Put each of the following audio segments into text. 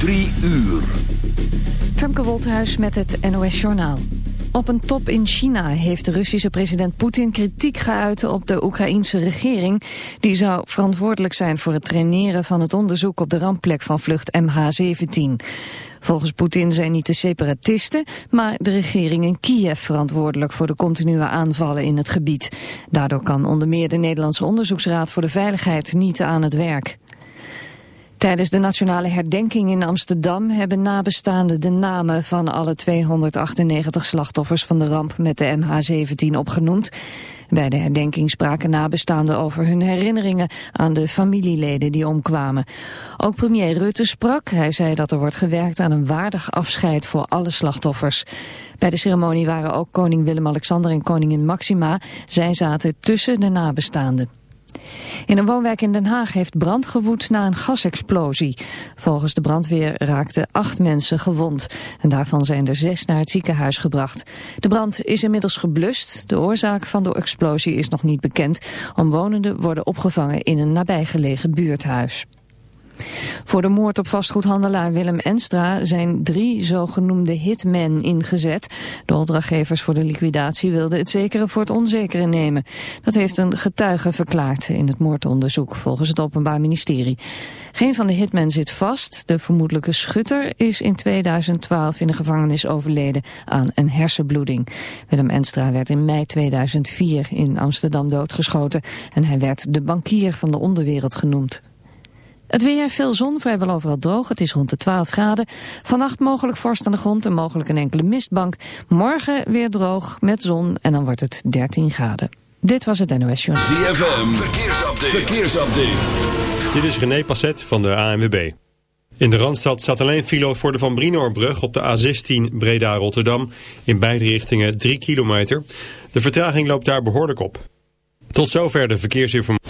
Drie uur. Femke Wolthuis met het NOS Journaal. Op een top in China heeft de Russische president Poetin kritiek geuit op de Oekraïense regering. Die zou verantwoordelijk zijn voor het traineren van het onderzoek op de rampplek van vlucht MH17. Volgens Poetin zijn niet de separatisten, maar de regering in Kiev verantwoordelijk voor de continue aanvallen in het gebied. Daardoor kan onder meer de Nederlandse Onderzoeksraad voor de Veiligheid niet aan het werk. Tijdens de nationale herdenking in Amsterdam hebben nabestaanden de namen van alle 298 slachtoffers van de ramp met de MH17 opgenoemd. Bij de herdenking spraken nabestaanden over hun herinneringen aan de familieleden die omkwamen. Ook premier Rutte sprak. Hij zei dat er wordt gewerkt aan een waardig afscheid voor alle slachtoffers. Bij de ceremonie waren ook koning Willem-Alexander en koningin Maxima. Zij zaten tussen de nabestaanden. In een woonwijk in Den Haag heeft brand gewoed na een gasexplosie. Volgens de brandweer raakten acht mensen gewond. En daarvan zijn er zes naar het ziekenhuis gebracht. De brand is inmiddels geblust. De oorzaak van de explosie is nog niet bekend. Omwonenden worden opgevangen in een nabijgelegen buurthuis. Voor de moord op vastgoedhandelaar Willem Enstra zijn drie zogenoemde hitmen ingezet. De opdrachtgevers voor de liquidatie wilden het zekere voor het onzekere nemen. Dat heeft een getuige verklaard in het moordonderzoek volgens het Openbaar Ministerie. Geen van de hitmen zit vast. De vermoedelijke schutter is in 2012 in de gevangenis overleden aan een hersenbloeding. Willem Enstra werd in mei 2004 in Amsterdam doodgeschoten en hij werd de bankier van de onderwereld genoemd. Het weer, veel zon, vrijwel overal droog. Het is rond de 12 graden. Vannacht mogelijk vorst aan de grond en mogelijk een enkele mistbank. Morgen weer droog met zon en dan wordt het 13 graden. Dit was het NOS Journal. ZFM, verkeersupdate. verkeersupdate. Dit is René Passet van de ANWB. In de Randstad staat alleen filo voor de Van Brinoorbrug op de A16 Breda-Rotterdam. In beide richtingen 3 kilometer. De vertraging loopt daar behoorlijk op. Tot zover de verkeersinformatie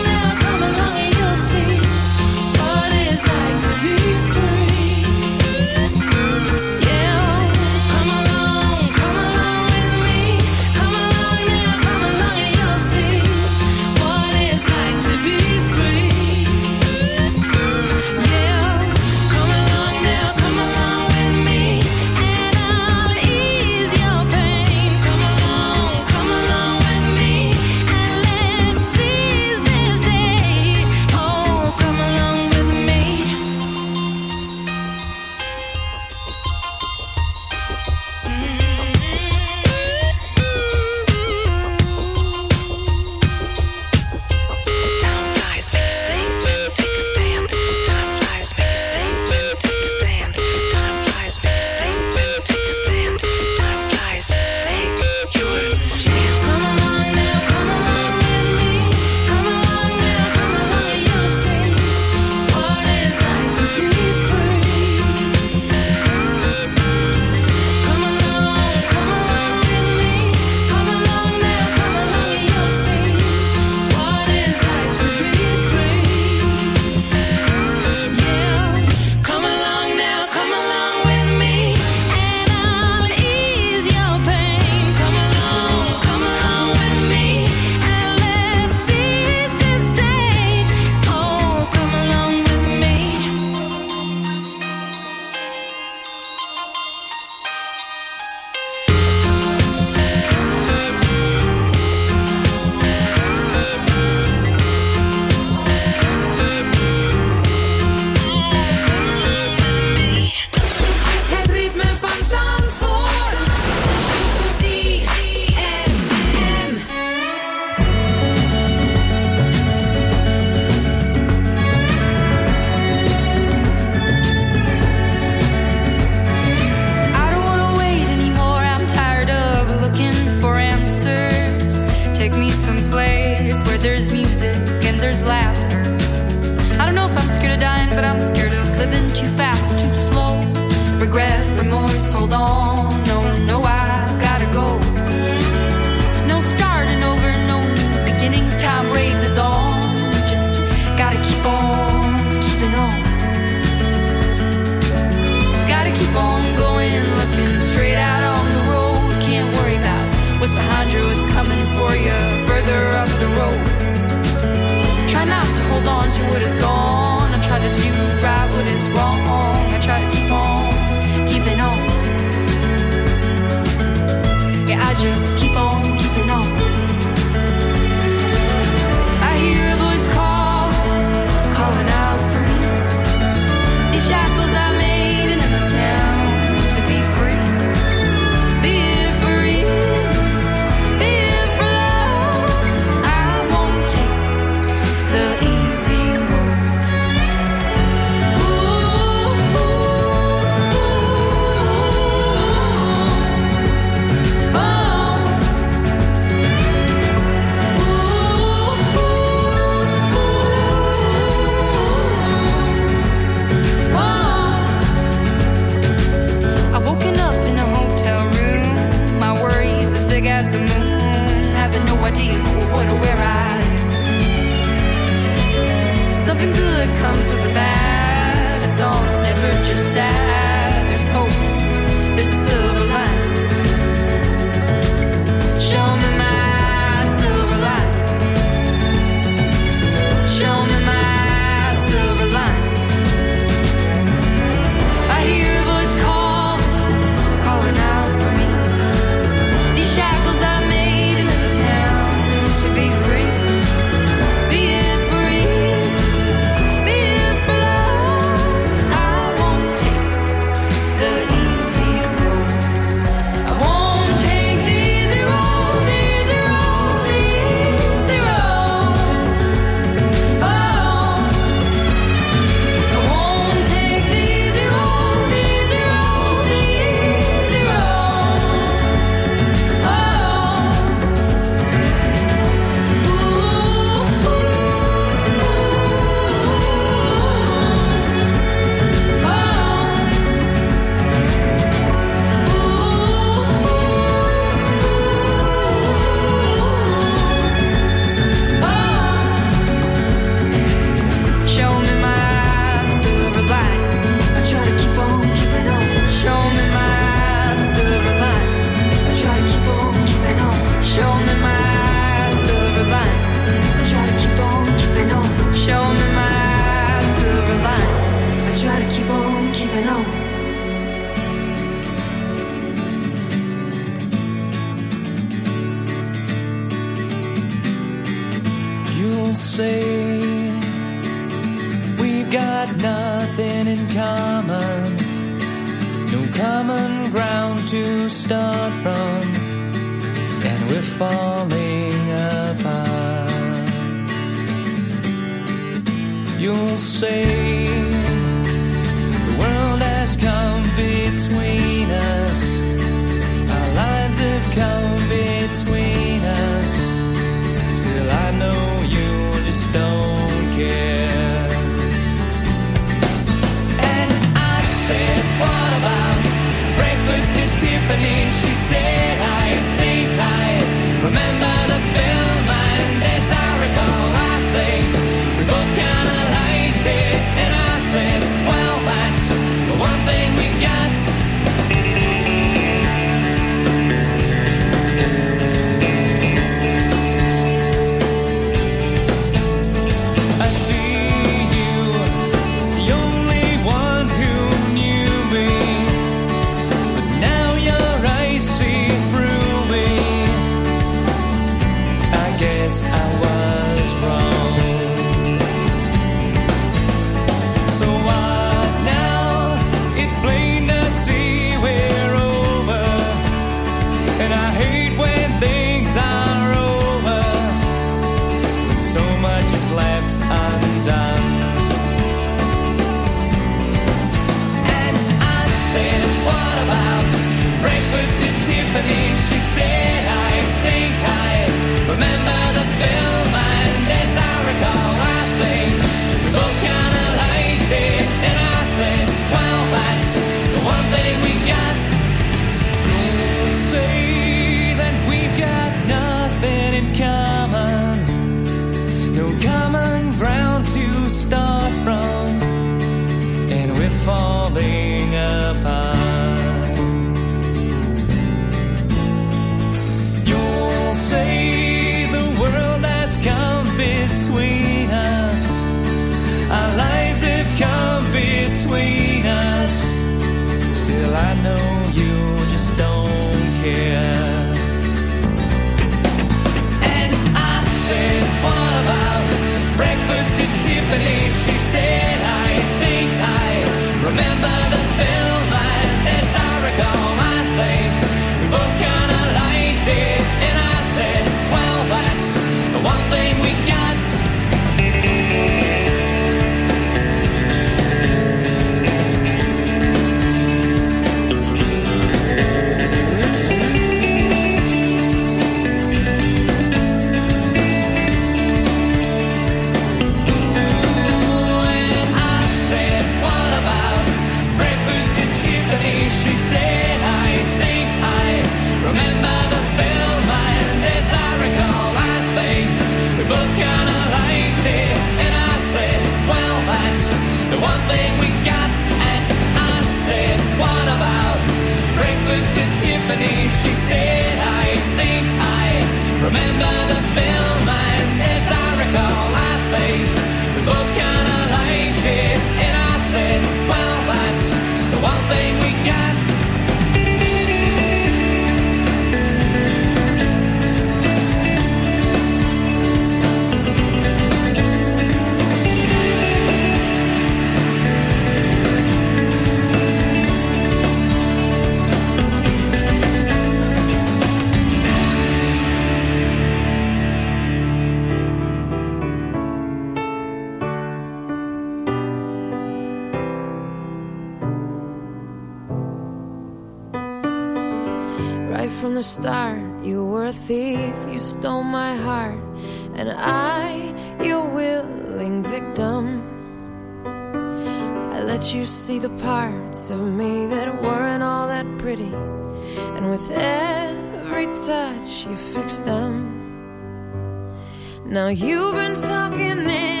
Now you've been talking It's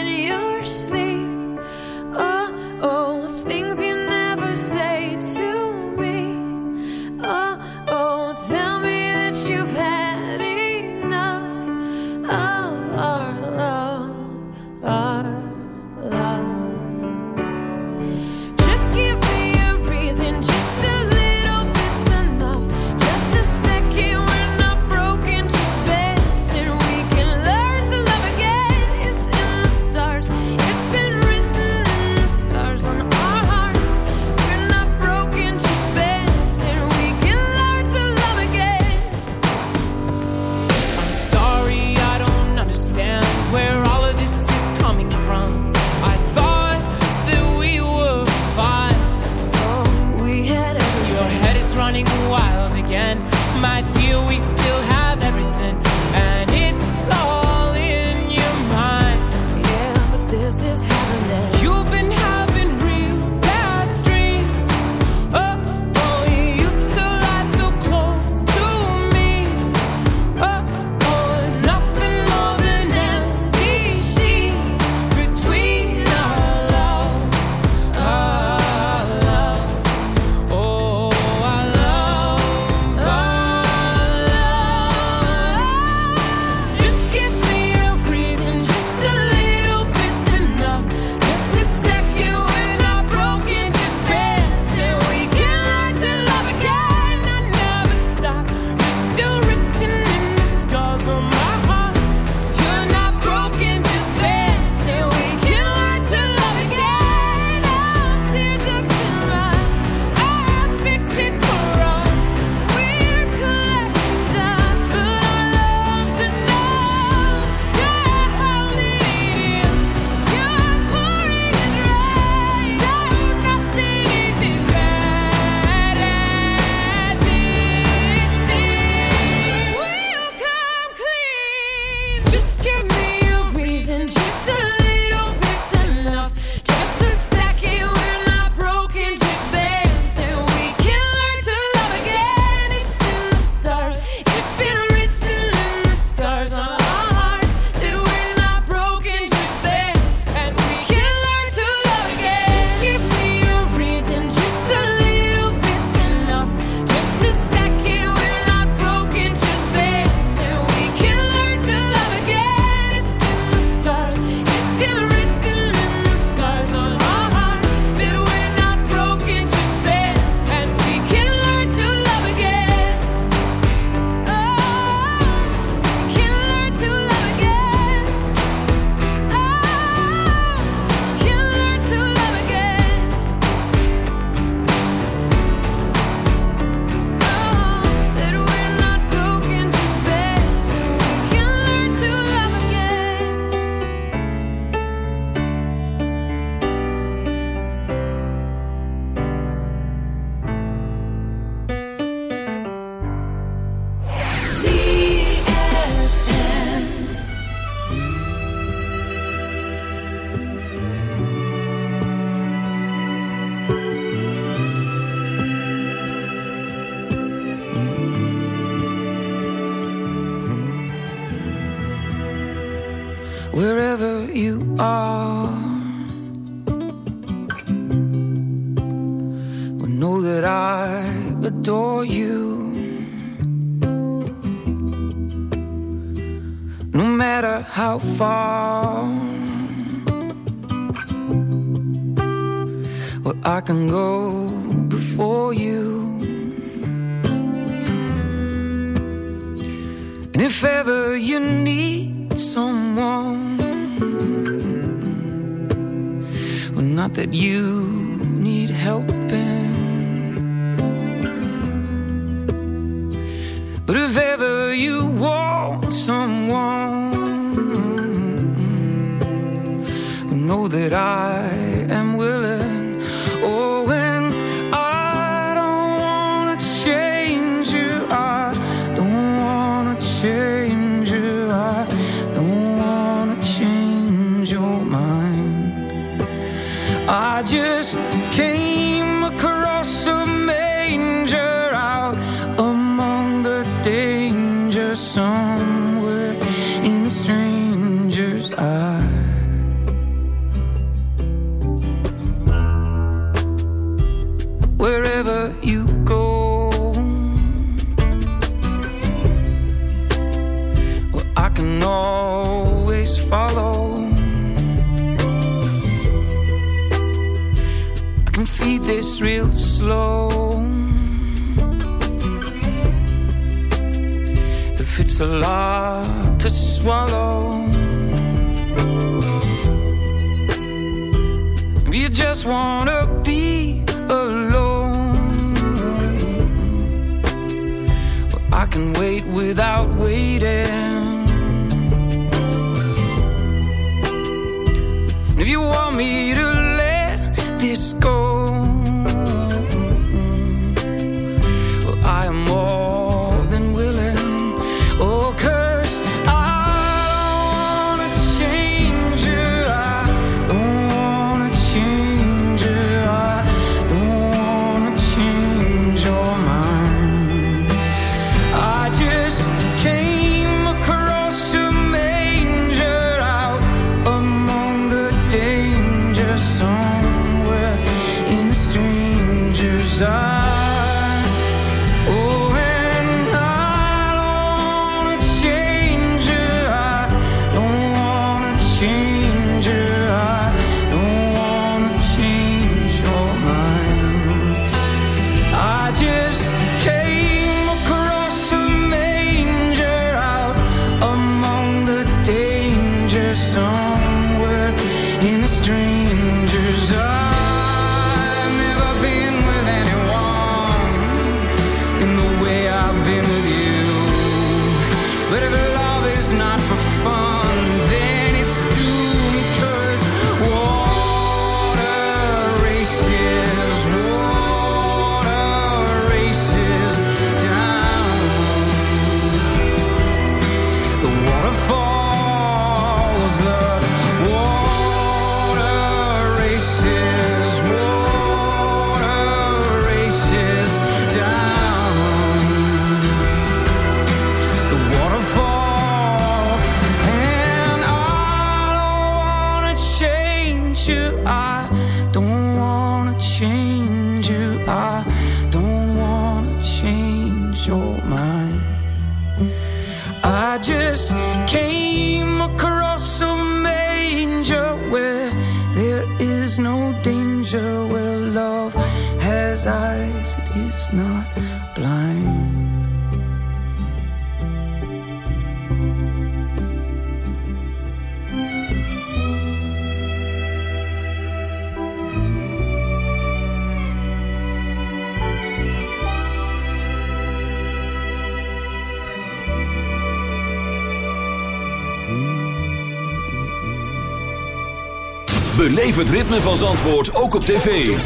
Beleef het ritme van Zandvoort ook op tv.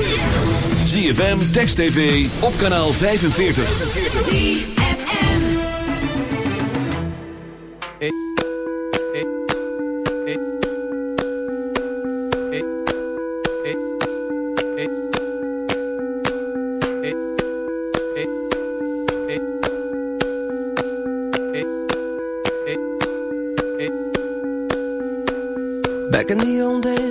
ZFM, Text TV, op kanaal 45. ZFM Back in the old days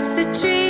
a tree